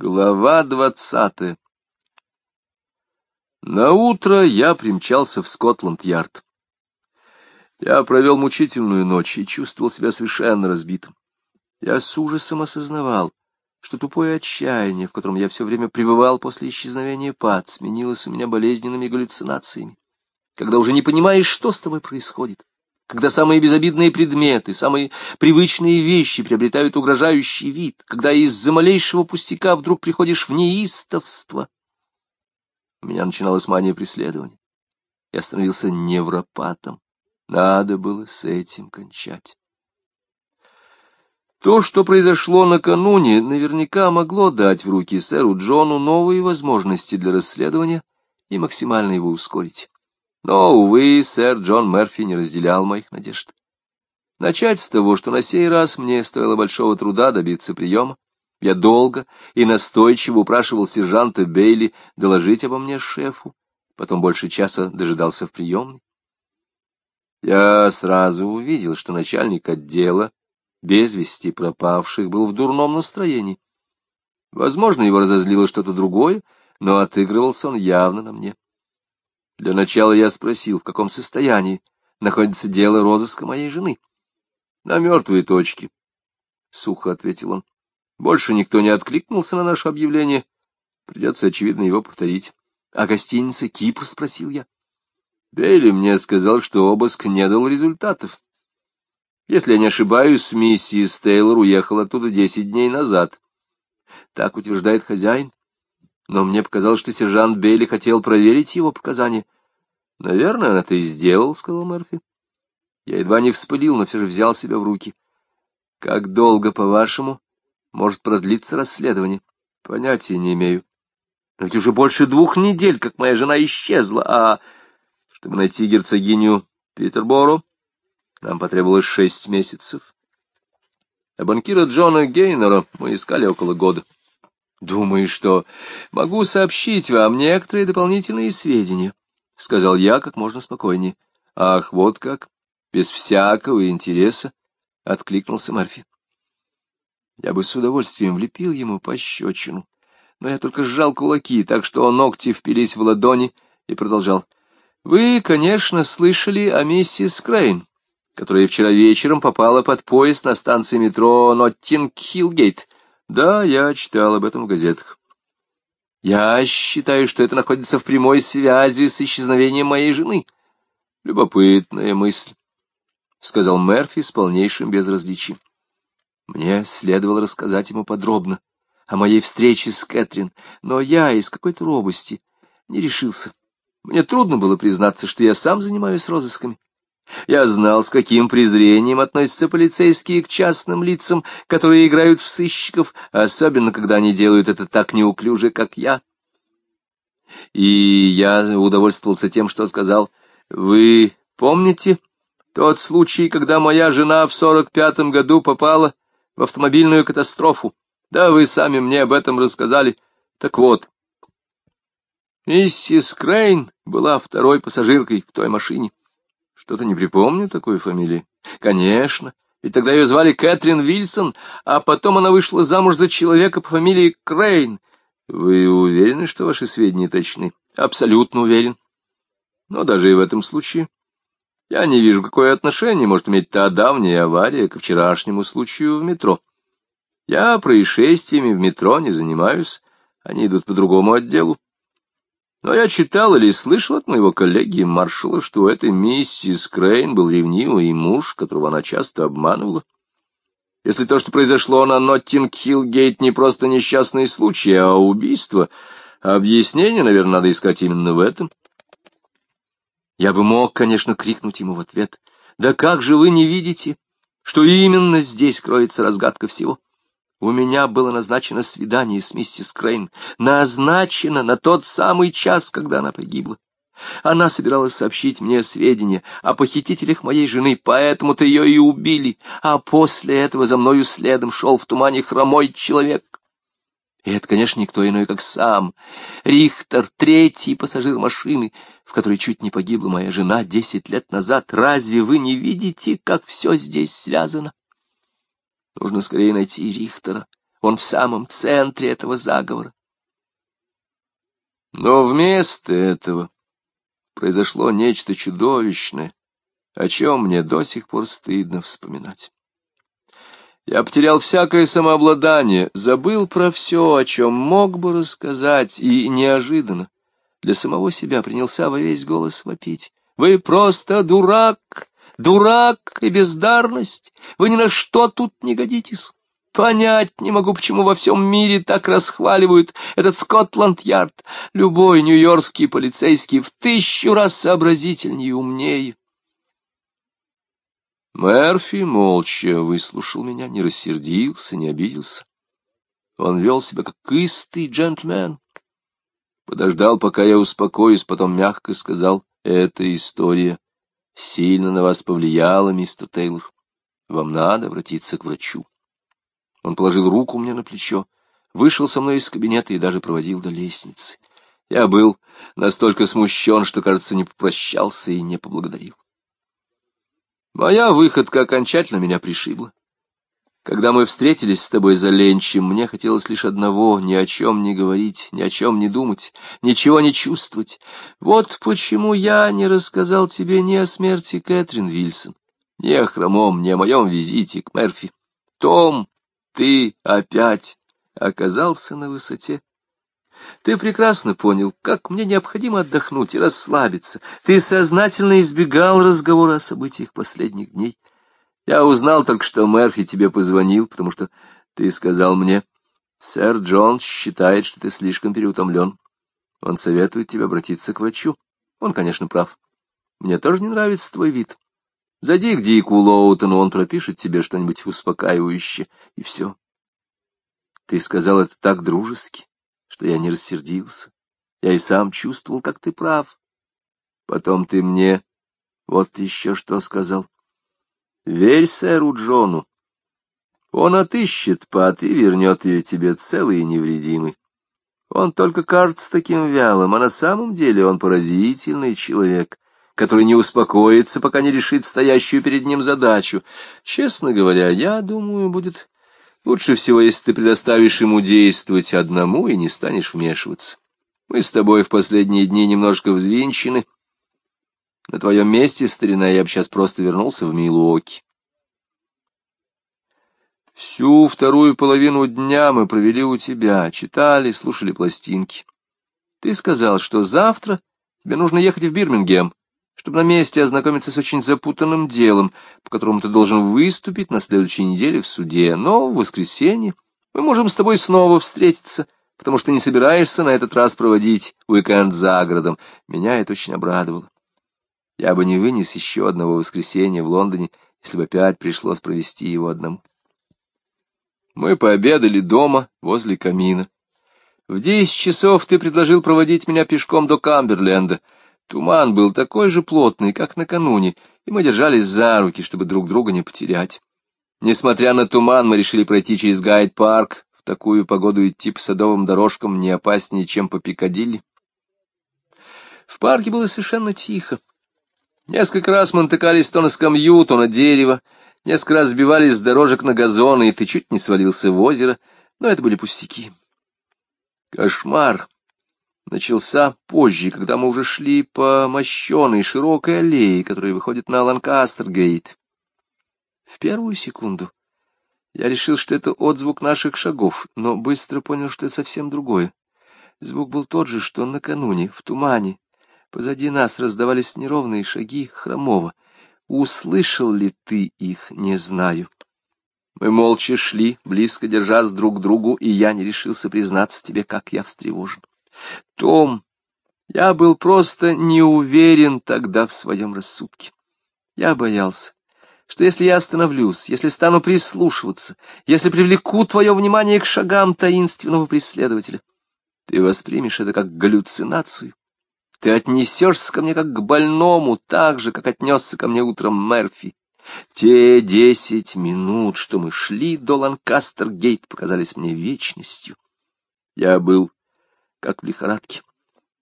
Глава двадцатая На утро я примчался в Скотланд-Ярд. Я провел мучительную ночь и чувствовал себя совершенно разбитым. Я с ужасом осознавал, что тупое отчаяние, в котором я все время пребывал после исчезновения Пат, сменилось у меня болезненными галлюцинациями, когда уже не понимаешь, что с тобой происходит когда самые безобидные предметы, самые привычные вещи приобретают угрожающий вид, когда из-за малейшего пустяка вдруг приходишь в неистовство. У меня начиналась мания преследования. Я становился невропатом. Надо было с этим кончать. То, что произошло накануне, наверняка могло дать в руки сэру Джону новые возможности для расследования и максимально его ускорить. Но, увы, сэр Джон Мерфи не разделял моих надежд. Начать с того, что на сей раз мне стоило большого труда добиться приема. Я долго и настойчиво упрашивал сержанта Бейли доложить обо мне шефу, потом больше часа дожидался в приемной. Я сразу увидел, что начальник отдела без вести пропавших был в дурном настроении. Возможно, его разозлило что-то другое, но отыгрывался он явно на мне. Для начала я спросил, в каком состоянии находится дело розыска моей жены. — На мертвой точке, — сухо ответил он. Больше никто не откликнулся на наше объявление. Придется, очевидно, его повторить. — А гостиница Кипр? — спросил я. Бейли мне сказал, что обыск не дал результатов. Если я не ошибаюсь, миссис Тейлор уехала оттуда десять дней назад. Так утверждает хозяин но мне показалось, что сержант Бейли хотел проверить его показания. — Наверное, он это и сделал, — сказал Мерфи. Я едва не вспылил, но все же взял себя в руки. — Как долго, по-вашему, может продлиться расследование? — Понятия не имею. Ведь уже больше двух недель, как моя жена исчезла, а... Чтобы найти герцогиню Питерборо, нам потребовалось шесть месяцев. А банкира Джона Гейнера мы искали около года. — Думаю, что могу сообщить вам некоторые дополнительные сведения, — сказал я как можно спокойнее. — Ах, вот как! Без всякого интереса! — откликнулся Марфи. Я бы с удовольствием влепил ему пощечину, но я только сжал кулаки, так что ногти впились в ладони и продолжал. — Вы, конечно, слышали о миссис Крейн, которая вчера вечером попала под поезд на станции метро Ноттинг-Хилл-Гейт. Да, я читал об этом в газетах. Я считаю, что это находится в прямой связи с исчезновением моей жены. Любопытная мысль, — сказал Мерфи с полнейшим безразличием. Мне следовало рассказать ему подробно о моей встрече с Кэтрин, но я из какой-то робости не решился. Мне трудно было признаться, что я сам занимаюсь розысками. Я знал, с каким презрением относятся полицейские к частным лицам, которые играют в сыщиков, особенно когда они делают это так неуклюже, как я. И я удовольствовался тем, что сказал, «Вы помните тот случай, когда моя жена в сорок пятом году попала в автомобильную катастрофу? Да, вы сами мне об этом рассказали. Так вот, миссис Крейн была второй пассажиркой в той машине. Что-то не припомню такой фамилии. Конечно, ведь тогда ее звали Кэтрин Вильсон, а потом она вышла замуж за человека по фамилии Крейн. Вы уверены, что ваши сведения точны? Абсолютно уверен. Но даже и в этом случае я не вижу, какое отношение может иметь та давняя авария к вчерашнему случаю в метро. Я происшествиями в метро не занимаюсь, они идут по другому отделу. Но я читал или слышал от моего коллеги Маршала, что у этой миссис Крейн был ревнивый муж, которого она часто обманывала. Если то, что произошло на Ноттинг-Хилл-Гейт, не просто несчастный случай, а убийство, объяснение, наверное, надо искать именно в этом. Я бы мог, конечно, крикнуть ему в ответ. «Да как же вы не видите, что именно здесь кроется разгадка всего?» У меня было назначено свидание с миссис Крейн. Назначено на тот самый час, когда она погибла. Она собиралась сообщить мне сведения о похитителях моей жены, поэтому-то ее и убили, а после этого за мною следом шел в тумане хромой человек. И это, конечно, никто иной, как сам. Рихтер, третий пассажир машины, в которой чуть не погибла моя жена десять лет назад. Разве вы не видите, как все здесь связано? Нужно скорее найти Рихтера. Он в самом центре этого заговора. Но вместо этого произошло нечто чудовищное, о чем мне до сих пор стыдно вспоминать. Я потерял всякое самообладание, забыл про все, о чем мог бы рассказать, и неожиданно для самого себя принялся во весь голос вопить. «Вы просто дурак! Дурак и бездарность! Вы ни на что тут не годитесь!» Понять не могу, почему во всем мире так расхваливают этот Скотланд-Ярд. Любой нью-йоркский полицейский в тысячу раз сообразительнее и умнее. Мерфи молча выслушал меня, не рассердился, не обиделся. Он вел себя как истый джентльмен. Подождал, пока я успокоюсь, потом мягко сказал, «Эта история сильно на вас повлияла, мистер Тейлор. Вам надо обратиться к врачу». Он положил руку мне на плечо, вышел со мной из кабинета и даже проводил до лестницы. Я был настолько смущен, что, кажется, не попрощался и не поблагодарил. Моя выходка окончательно меня пришибла. Когда мы встретились с тобой за ленчем, мне хотелось лишь одного — ни о чем не говорить, ни о чем не думать, ничего не чувствовать. Вот почему я не рассказал тебе ни о смерти Кэтрин Вильсон, ни о хромом, ни о моем визите к Мерфи. Том, ты опять оказался на высоте. Ты прекрасно понял, как мне необходимо отдохнуть и расслабиться. Ты сознательно избегал разговора о событиях последних дней. Я узнал только, что Мерфи тебе позвонил, потому что ты сказал мне, сэр Джонс считает, что ты слишком переутомлен. Он советует тебе обратиться к врачу. Он, конечно, прав. Мне тоже не нравится твой вид. Зайди к Дику Лоутону, он пропишет тебе что-нибудь успокаивающее, и все. Ты сказал это так дружески что я не рассердился. Я и сам чувствовал, как ты прав. Потом ты мне вот еще что сказал. Верь сэру Джону. Он отыщет пат и вернет ее тебе целый и невредимый. Он только кажется таким вялым, а на самом деле он поразительный человек, который не успокоится, пока не решит стоящую перед ним задачу. Честно говоря, я думаю, будет Лучше всего, если ты предоставишь ему действовать одному и не станешь вмешиваться. Мы с тобой в последние дни немножко взвинчены. На твоем месте, старина, я бы сейчас просто вернулся в Милуоки. Всю вторую половину дня мы провели у тебя, читали, слушали пластинки. Ты сказал, что завтра тебе нужно ехать в Бирмингем чтобы на месте ознакомиться с очень запутанным делом, по которому ты должен выступить на следующей неделе в суде, но в воскресенье мы можем с тобой снова встретиться, потому что не собираешься на этот раз проводить уикенд за городом. Меня это очень обрадовало. Я бы не вынес еще одного воскресенья в Лондоне, если бы опять пришлось провести его одному. Мы пообедали дома, возле камина. В десять часов ты предложил проводить меня пешком до Камберленда — Туман был такой же плотный, как накануне, и мы держались за руки, чтобы друг друга не потерять. Несмотря на туман, мы решили пройти через Гайд-парк. В такую погоду идти по садовым дорожкам не опаснее, чем по Пикадилли. В парке было совершенно тихо. Несколько раз мы натыкались то на скамью, то на дерево, несколько раз сбивались с дорожек на газоны, и ты чуть не свалился в озеро, но это были пустяки. Кошмар! начался позже, когда мы уже шли по мощеной широкой аллее, которая выходит на Ланкастер-гейт. В первую секунду я решил, что это отзвук наших шагов, но быстро понял, что это совсем другое. Звук был тот же, что накануне, в тумане. Позади нас раздавались неровные шаги хромого. Услышал ли ты их, не знаю. Мы молча шли, близко держась друг к другу, и я не решился признаться тебе, как я встревожен. Том, я был просто не уверен тогда в своем рассудке. Я боялся, что если я остановлюсь, если стану прислушиваться, если привлеку твое внимание к шагам таинственного преследователя, ты воспримешь это как галлюцинацию. Ты отнесешься ко мне как к больному, так же, как отнесся ко мне утром Мерфи. Те десять минут, что мы шли до Ланкастер-гейт, показались мне вечностью. Я был как в лихорадке.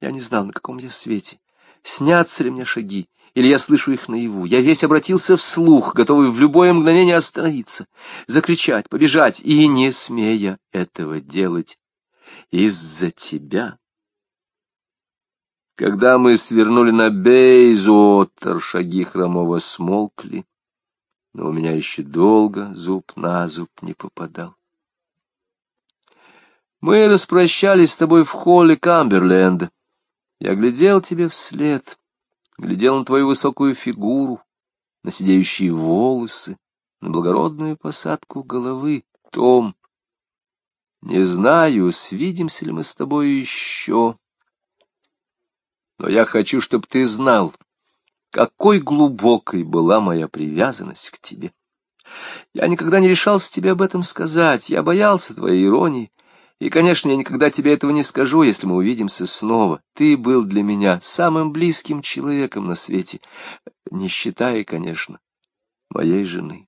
Я не знал, на каком я свете, снятся ли мне шаги, или я слышу их наяву. Я весь обратился вслух, готовый в любое мгновение остановиться, закричать, побежать, и не смея этого делать из-за тебя. Когда мы свернули на Бейзотер, шаги хромого смолкли, но у меня еще долго зуб на зуб не попадал. Мы распрощались с тобой в холле Камберленда. Я глядел тебе вслед, глядел на твою высокую фигуру, на сидеющие волосы, на благородную посадку головы. Том, не знаю, свидимся ли мы с тобой еще, но я хочу, чтобы ты знал, какой глубокой была моя привязанность к тебе. Я никогда не решался тебе об этом сказать, я боялся твоей иронии, и, конечно, я никогда тебе этого не скажу, если мы увидимся снова. Ты был для меня самым близким человеком на свете, не считая, конечно, моей жены.